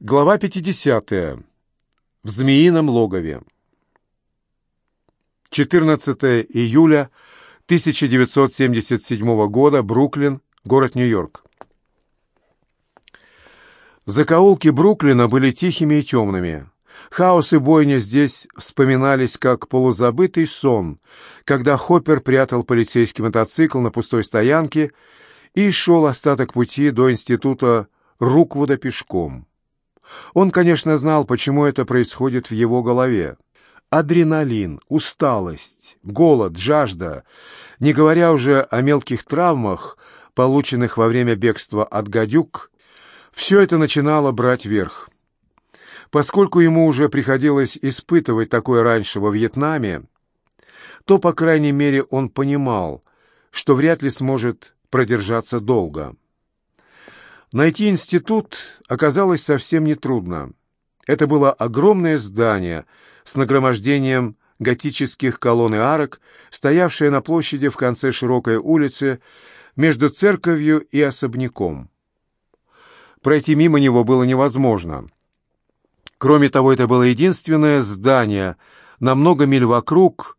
Глава 50. В Змеином логове. 14 июля 1977 года. Бруклин, город Нью-Йорк. Закоулки Бруклина были тихими и темными. Хаос и бойня здесь вспоминались как полузабытый сон, когда Хоппер прятал полицейский мотоцикл на пустой стоянке и шел остаток пути до института Руквуда пешком. Он, конечно, знал, почему это происходит в его голове. Адреналин, усталость, голод, жажда, не говоря уже о мелких травмах, полученных во время бегства от гадюк, все это начинало брать верх. Поскольку ему уже приходилось испытывать такое раньше во Вьетнаме, то, по крайней мере, он понимал, что вряд ли сможет продержаться долго. Найти институт оказалось совсем нетрудно. Это было огромное здание с нагромождением готических колонн и арок, стоявшее на площади в конце широкой улицы между церковью и особняком. Пройти мимо него было невозможно. Кроме того, это было единственное здание на много миль вокруг,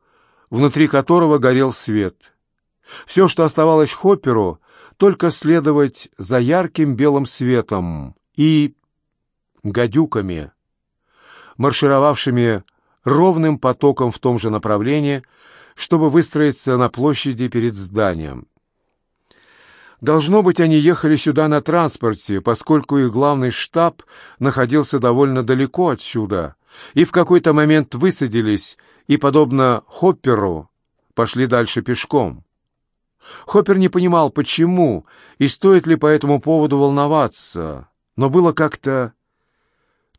внутри которого горел свет. Все, что оставалось Хопперу, только следовать за ярким белым светом и гадюками, маршировавшими ровным потоком в том же направлении, чтобы выстроиться на площади перед зданием. Должно быть, они ехали сюда на транспорте, поскольку их главный штаб находился довольно далеко отсюда, и в какой-то момент высадились и, подобно Хопперу, пошли дальше пешком. Хоппер не понимал, почему и стоит ли по этому поводу волноваться, но было как-то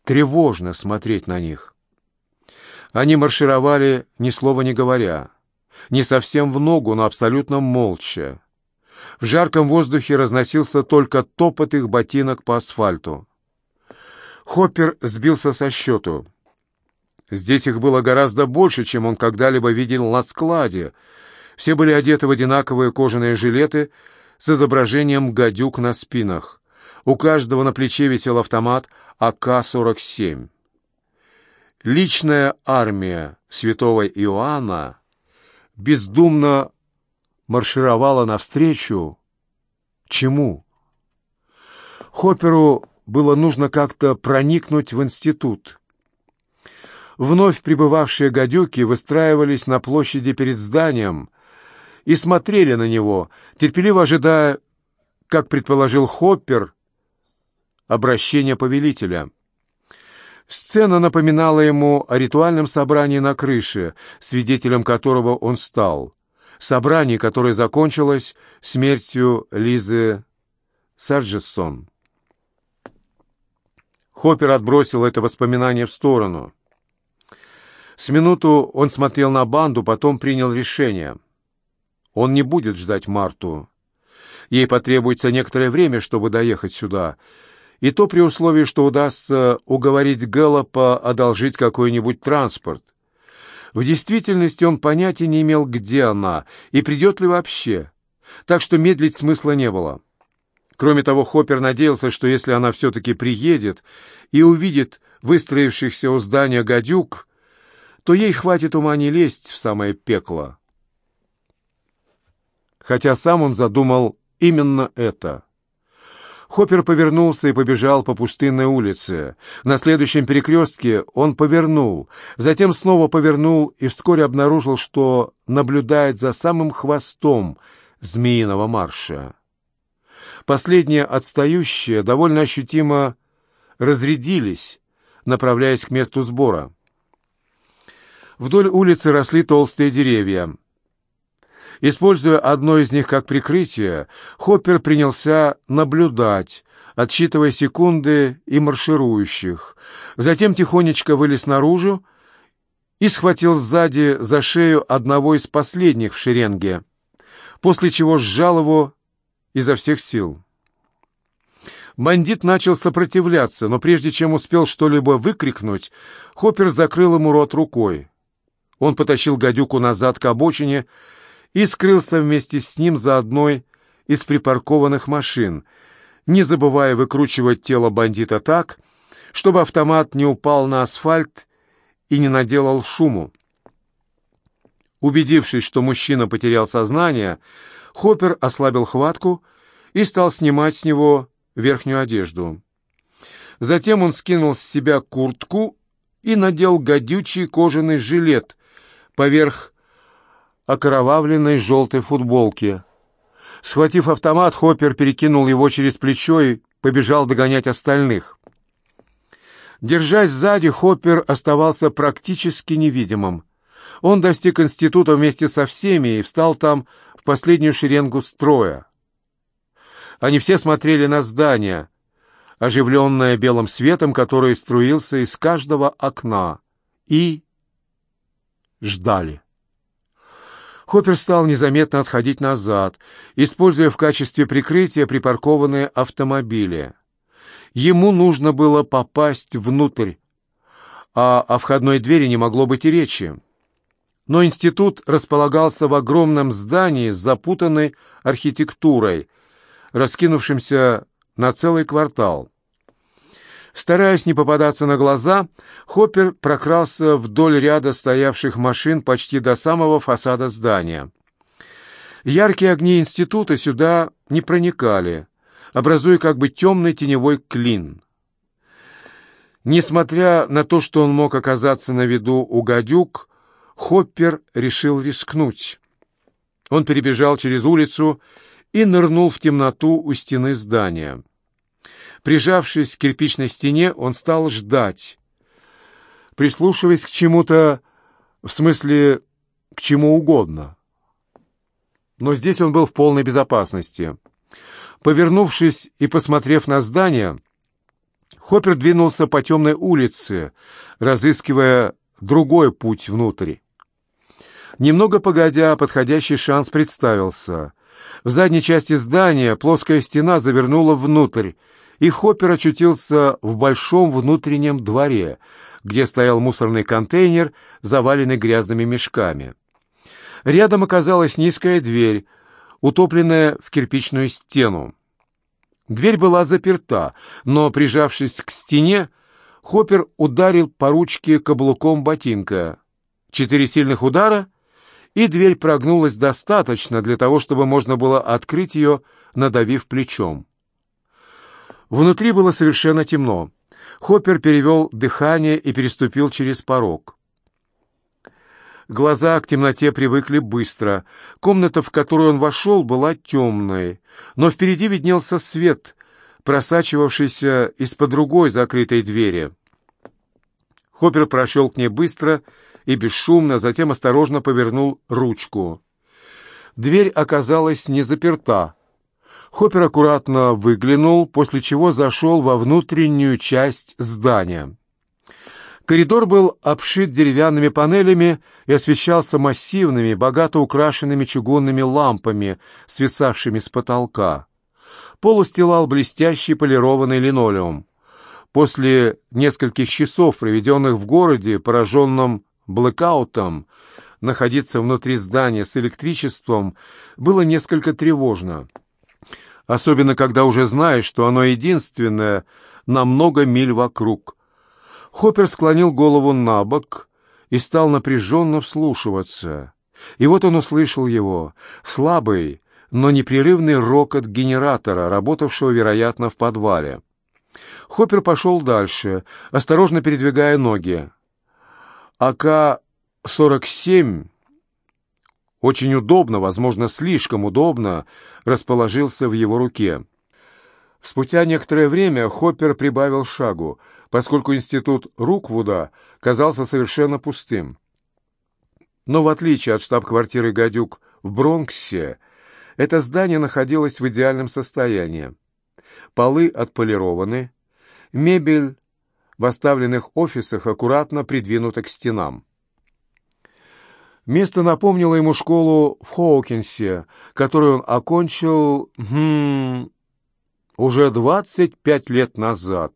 тревожно смотреть на них. Они маршировали, ни слова не говоря, не совсем в ногу, но абсолютно молча. В жарком воздухе разносился только топот их ботинок по асфальту. Хоппер сбился со счету. Здесь их было гораздо больше, чем он когда-либо видел на складе, все были одеты в одинаковые кожаные жилеты с изображением гадюк на спинах. У каждого на плече висел автомат АК-47. Личная армия святого Иоанна бездумно маршировала навстречу чему? Хопперу было нужно как-то проникнуть в институт. Вновь прибывавшие гадюки выстраивались на площади перед зданием, и смотрели на него, терпеливо ожидая, как предположил Хоппер, обращения повелителя. Сцена напоминала ему о ритуальном собрании на крыше, свидетелем которого он стал. Собрание, которое закончилось смертью Лизы Сарджессон. Хоппер отбросил это воспоминание в сторону. С минуту он смотрел на банду, потом принял решение — он не будет ждать Марту. Ей потребуется некоторое время, чтобы доехать сюда, и то при условии, что удастся уговорить Гэллопа одолжить какой-нибудь транспорт. В действительности он понятия не имел, где она и придет ли вообще, так что медлить смысла не было. Кроме того, Хоппер надеялся, что если она все-таки приедет и увидит выстроившихся у здания гадюк, то ей хватит ума не лезть в самое пекло хотя сам он задумал именно это. Хоппер повернулся и побежал по пустынной улице. На следующем перекрестке он повернул, затем снова повернул и вскоре обнаружил, что наблюдает за самым хвостом змеиного марша. Последние отстающие довольно ощутимо разрядились, направляясь к месту сбора. Вдоль улицы росли толстые деревья — Используя одно из них как прикрытие, Хоппер принялся наблюдать, отсчитывая секунды и марширующих. Затем тихонечко вылез наружу и схватил сзади за шею одного из последних в шеренге, после чего сжал его изо всех сил. Бандит начал сопротивляться, но прежде чем успел что-либо выкрикнуть, Хоппер закрыл ему рот рукой. Он потащил гадюку назад к обочине, и скрылся вместе с ним за одной из припаркованных машин, не забывая выкручивать тело бандита так, чтобы автомат не упал на асфальт и не наделал шуму. Убедившись, что мужчина потерял сознание, Хоппер ослабил хватку и стал снимать с него верхнюю одежду. Затем он скинул с себя куртку и надел гадючий кожаный жилет поверх окровавленной желтой футболки. Схватив автомат, Хоппер перекинул его через плечо и побежал догонять остальных. Держась сзади, Хоппер оставался практически невидимым. Он достиг института вместе со всеми и встал там в последнюю шеренгу строя. Они все смотрели на здание, оживленное белым светом, который струился из каждого окна, и ждали. Хоппер стал незаметно отходить назад, используя в качестве прикрытия припаркованные автомобили. Ему нужно было попасть внутрь, а о входной двери не могло быть и речи. Но институт располагался в огромном здании с запутанной архитектурой, раскинувшимся на целый квартал. Стараясь не попадаться на глаза, Хоппер прокрался вдоль ряда стоявших машин почти до самого фасада здания. Яркие огни института сюда не проникали, образуя как бы темный теневой клин. Несмотря на то, что он мог оказаться на виду у гадюк, Хоппер решил рискнуть. Он перебежал через улицу и нырнул в темноту у стены здания. Прижавшись к кирпичной стене, он стал ждать, прислушиваясь к чему-то, в смысле, к чему угодно. Но здесь он был в полной безопасности. Повернувшись и посмотрев на здание, Хоппер двинулся по темной улице, разыскивая другой путь внутрь. Немного погодя, подходящий шанс представился. В задней части здания плоская стена завернула внутрь, и Хоппер очутился в большом внутреннем дворе, где стоял мусорный контейнер, заваленный грязными мешками. Рядом оказалась низкая дверь, утопленная в кирпичную стену. Дверь была заперта, но, прижавшись к стене, Хоппер ударил по ручке каблуком ботинка. Четыре сильных удара, и дверь прогнулась достаточно для того, чтобы можно было открыть ее, надавив плечом. Внутри было совершенно темно. Хоппер перевел дыхание и переступил через порог. Глаза к темноте привыкли быстро. Комната, в которую он вошел, была темной, но впереди виднелся свет, просачивавшийся из-под другой закрытой двери. Хоппер прошел к ней быстро и бесшумно, затем осторожно повернул ручку. Дверь оказалась не заперта. Хоппер аккуратно выглянул, после чего зашел во внутреннюю часть здания. Коридор был обшит деревянными панелями и освещался массивными, богато украшенными чугунными лампами, свисавшими с потолка. Пол устилал блестящий полированный линолеум. После нескольких часов, проведенных в городе, пораженном блэкаутом, находиться внутри здания с электричеством было несколько тревожно особенно когда уже знаешь, что оно единственное на много миль вокруг. Хоппер склонил голову на бок и стал напряженно вслушиваться. И вот он услышал его, слабый, но непрерывный рокот генератора, работавшего, вероятно, в подвале. Хоппер пошел дальше, осторожно передвигая ноги. АК-47 очень удобно, возможно, слишком удобно, расположился в его руке. Спустя некоторое время Хоппер прибавил шагу, поскольку институт Руквуда казался совершенно пустым. Но в отличие от штаб-квартиры «Гадюк» в Бронксе, это здание находилось в идеальном состоянии. Полы отполированы, мебель в оставленных офисах аккуратно придвинута к стенам. Место напомнило ему школу в Хоукинсе, которую он окончил хм, уже 25 лет назад.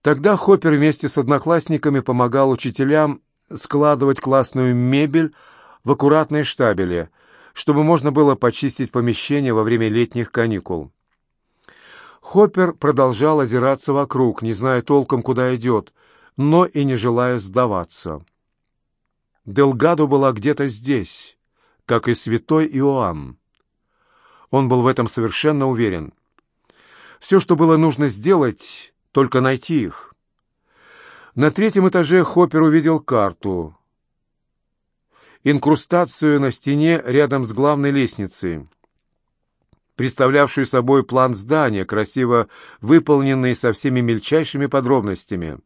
Тогда Хоппер вместе с одноклассниками помогал учителям складывать классную мебель в аккуратные штабели, чтобы можно было почистить помещение во время летних каникул. Хоппер продолжал озираться вокруг, не зная толком, куда идет, но и не желая сдаваться. Делгадо была где-то здесь, как и святой Иоанн. Он был в этом совершенно уверен. Все, что было нужно сделать, только найти их. На третьем этаже Хоппер увидел карту. Инкрустацию на стене рядом с главной лестницей, представлявшую собой план здания, красиво выполненный со всеми мельчайшими подробностями.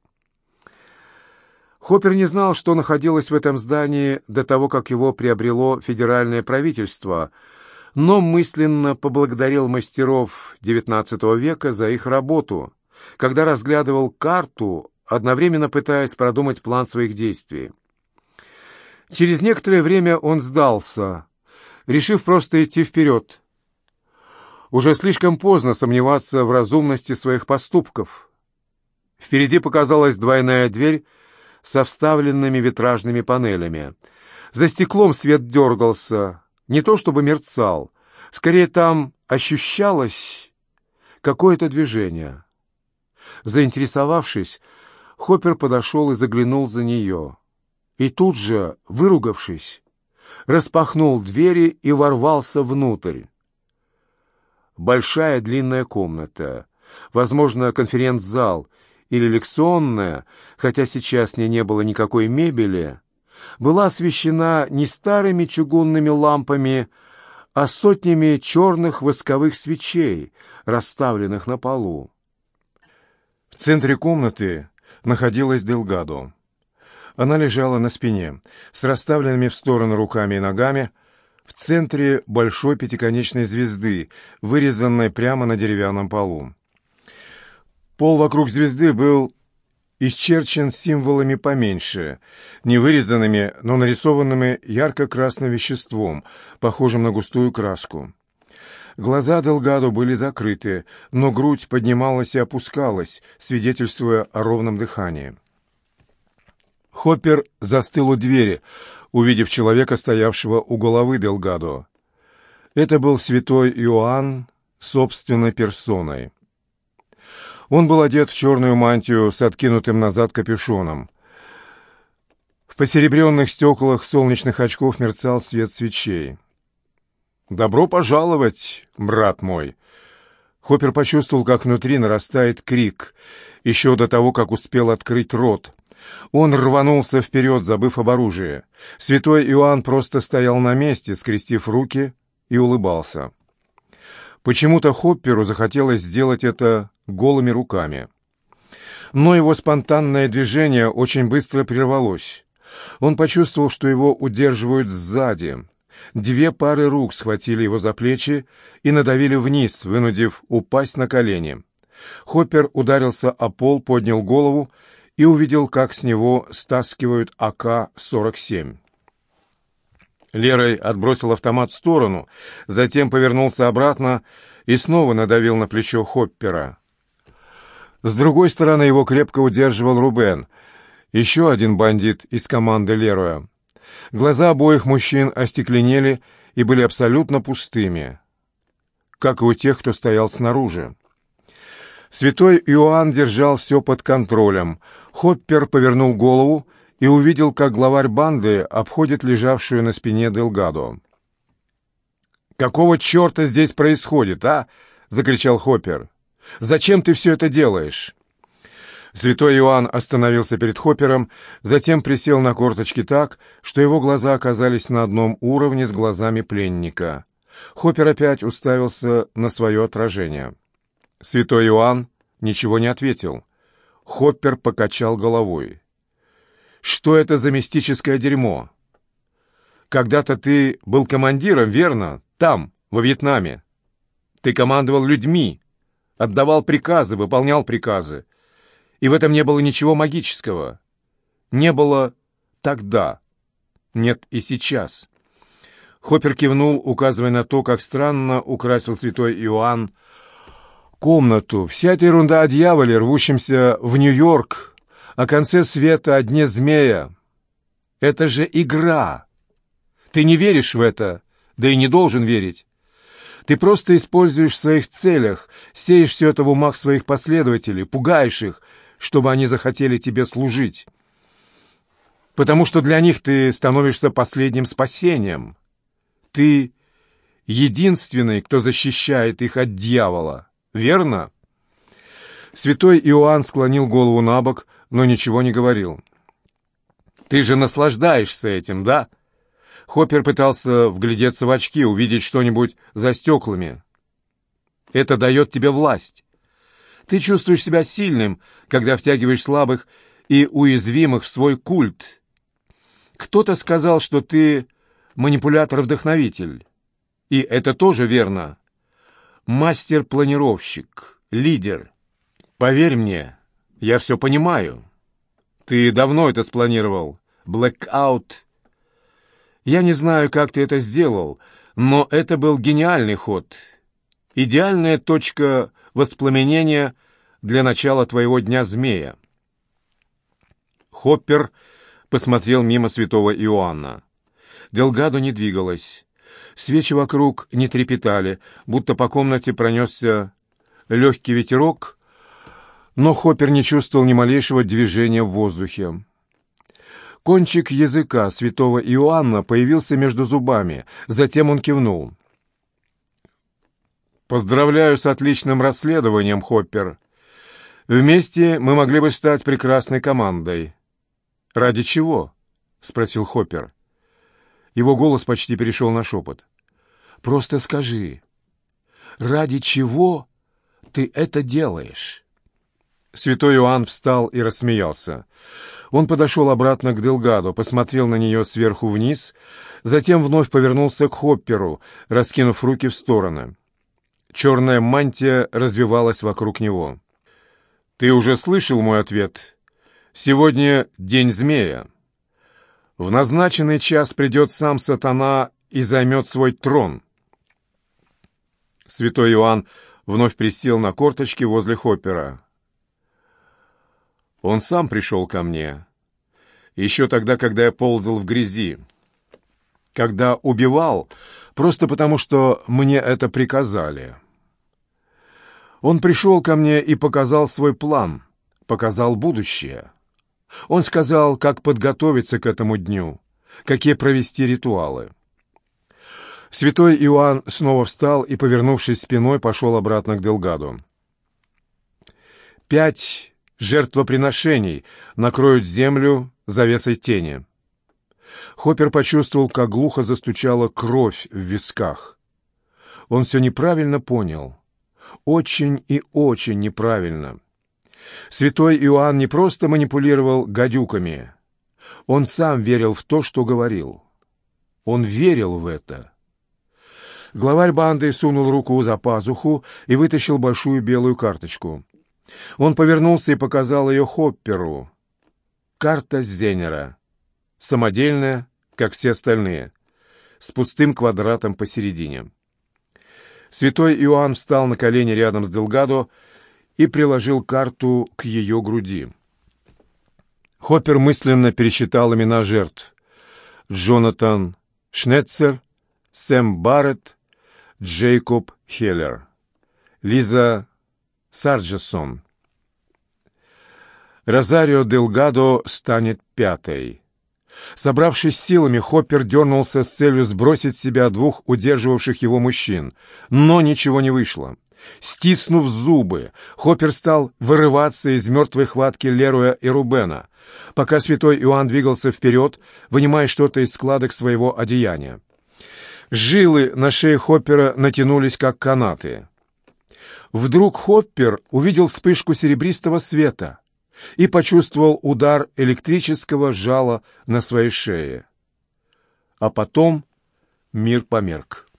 Хоппер не знал, что находилось в этом здании до того, как его приобрело федеральное правительство, но мысленно поблагодарил мастеров XIX века за их работу, когда разглядывал карту, одновременно пытаясь продумать план своих действий. Через некоторое время он сдался, решив просто идти вперед. Уже слишком поздно сомневаться в разумности своих поступков. Впереди показалась двойная дверь, со вставленными витражными панелями. За стеклом свет дергался, не то чтобы мерцал, скорее там ощущалось какое-то движение. Заинтересовавшись, Хоппер подошел и заглянул за нее. И тут же, выругавшись, распахнул двери и ворвался внутрь. Большая длинная комната, возможно, конференц-зал — или лекционная, хотя сейчас в не было никакой мебели, была освещена не старыми чугунными лампами, а сотнями черных восковых свечей, расставленных на полу. В центре комнаты находилась Делгадо. Она лежала на спине, с расставленными в стороны руками и ногами, в центре большой пятиконечной звезды, вырезанной прямо на деревянном полу. Пол вокруг звезды был исчерчен символами поменьше, не вырезанными, но нарисованными ярко-красным веществом, похожим на густую краску. Глаза Делгадо были закрыты, но грудь поднималась и опускалась, свидетельствуя о ровном дыхании. Хоппер застыл у двери, увидев человека, стоявшего у головы Делгадо. Это был святой Иоанн собственной персоной. Он был одет в черную мантию с откинутым назад капюшоном. В посеребренных стеклах солнечных очков мерцал свет свечей. «Добро пожаловать, брат мой!» Хоппер почувствовал, как внутри нарастает крик, еще до того, как успел открыть рот. Он рванулся вперед, забыв об оружии. Святой Иоанн просто стоял на месте, скрестив руки, и улыбался. Почему-то Хопперу захотелось сделать это голыми руками. Но его спонтанное движение очень быстро прервалось. Он почувствовал, что его удерживают сзади. Две пары рук схватили его за плечи и надавили вниз, вынудив упасть на колени. Хоппер ударился о пол, поднял голову и увидел, как с него стаскивают АК-47. Лерой отбросил автомат в сторону, затем повернулся обратно и снова надавил на плечо Хоппера. С другой стороны его крепко удерживал Рубен, еще один бандит из команды Леруя. Глаза обоих мужчин остекленели и были абсолютно пустыми, как и у тех, кто стоял снаружи. Святой Иоанн держал все под контролем. Хоппер повернул голову и увидел, как главарь банды обходит лежавшую на спине Делгадо. «Какого черта здесь происходит, а?» — закричал Хоппер. Зачем ты все это делаешь?» Святой Иоанн остановился перед Хоппером, затем присел на корточки так, что его глаза оказались на одном уровне с глазами пленника. Хоппер опять уставился на свое отражение. Святой Иоанн ничего не ответил. Хоппер покачал головой. «Что это за мистическое дерьмо?» «Когда-то ты был командиром, верно? Там, во Вьетнаме. Ты командовал людьми, отдавал приказы, выполнял приказы. И в этом не было ничего магического. Не было тогда. Нет и сейчас. Хоппер кивнул, указывая на то, как странно украсил святой Иоанн комнату. Вся эта ерунда о дьяволе, рвущемся в Нью-Йорк, о конце света, о дне змея. Это же игра. Ты не веришь в это, да и не должен верить. Ты просто используешь в своих целях, сеешь все это в умах своих последователей, пугаешь их, чтобы они захотели тебе служить. Потому что для них ты становишься последним спасением. Ты единственный, кто защищает их от дьявола. Верно? Святой Иоанн склонил голову на бок, но ничего не говорил. «Ты же наслаждаешься этим, да?» Хоппер пытался вглядеться в очки, увидеть что-нибудь за стеклами. «Это дает тебе власть. Ты чувствуешь себя сильным, когда втягиваешь слабых и уязвимых в свой культ. Кто-то сказал, что ты манипулятор-вдохновитель. И это тоже верно. Мастер-планировщик, лидер. Поверь мне, я все понимаю. Ты давно это спланировал. Блэкаут. Я не знаю, как ты это сделал, но это был гениальный ход. Идеальная точка воспламенения для начала твоего дня змея. Хоппер посмотрел мимо святого Иоанна. Делгадо не двигалась. Свечи вокруг не трепетали, будто по комнате пронесся легкий ветерок, но Хоппер не чувствовал ни малейшего движения в воздухе. Кончик языка святого Иоанна появился между зубами, затем он кивнул. «Поздравляю с отличным расследованием, Хоппер. Вместе мы могли бы стать прекрасной командой». «Ради чего?» — спросил Хоппер. Его голос почти перешел на шепот. «Просто скажи, ради чего ты это делаешь?» Святой Иоанн встал и рассмеялся. Он подошел обратно к Делгаду, посмотрел на нее сверху вниз, затем вновь повернулся к Хопперу, раскинув руки в стороны. Черная мантия развивалась вокруг него. «Ты уже слышал мой ответ? Сегодня день змея. В назначенный час придет сам сатана и займет свой трон». Святой Иоанн вновь присел на корточки возле Хоппера. Он сам пришел ко мне. Еще тогда, когда я ползал в грязи. Когда убивал, просто потому что мне это приказали. Он пришел ко мне и показал свой план, показал будущее. Он сказал, как подготовиться к этому дню, какие провести ритуалы. Святой Иоанн снова встал и, повернувшись спиной, пошел обратно к Делгаду. Пять жертвоприношений накроют землю завесой тени. Хоппер почувствовал, как глухо застучала кровь в висках. Он все неправильно понял. Очень и очень неправильно. Святой Иоанн не просто манипулировал гадюками. Он сам верил в то, что говорил. Он верил в это. Главарь банды сунул руку за пазуху и вытащил большую белую карточку. Он повернулся и показал ее Хопперу. Карта Зенера. Самодельная, как все остальные, с пустым квадратом посередине. Святой Иоанн встал на колени рядом с Делгадо и приложил карту к ее груди. Хоппер мысленно пересчитал имена жертв. Джонатан Шнетцер, Сэм Барретт, Джейкоб Хеллер, Лиза Сарджесон. Розарио Делгадо станет пятой. Собравшись силами, Хоппер дернулся с целью сбросить с себя двух удерживавших его мужчин, но ничего не вышло. Стиснув зубы, Хоппер стал вырываться из мертвой хватки Леруя и Рубена, пока святой Иоанн двигался вперед, вынимая что-то из складок своего одеяния. Жилы на шее Хоппера натянулись, как канаты. Вдруг Хоппер увидел вспышку серебристого света и почувствовал удар электрического жала на своей шее. А потом мир померк.